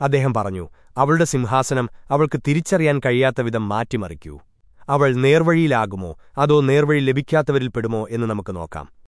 അദ്ദേഹം പറഞ്ഞു അവളുടെ സിംഹാസനം അവൾക്ക് തിരിച്ചറിയാൻ കഴിയാത്തവിധം മാറ്റിമറിക്കൂ. അവൾ നേർവഴിയിലാകുമോ? അതോ നേർവഴി ലഭിക്കാത്തവരിൽപ്പെടുമോ എന്ന് നമുക്ക് നോക്കാം.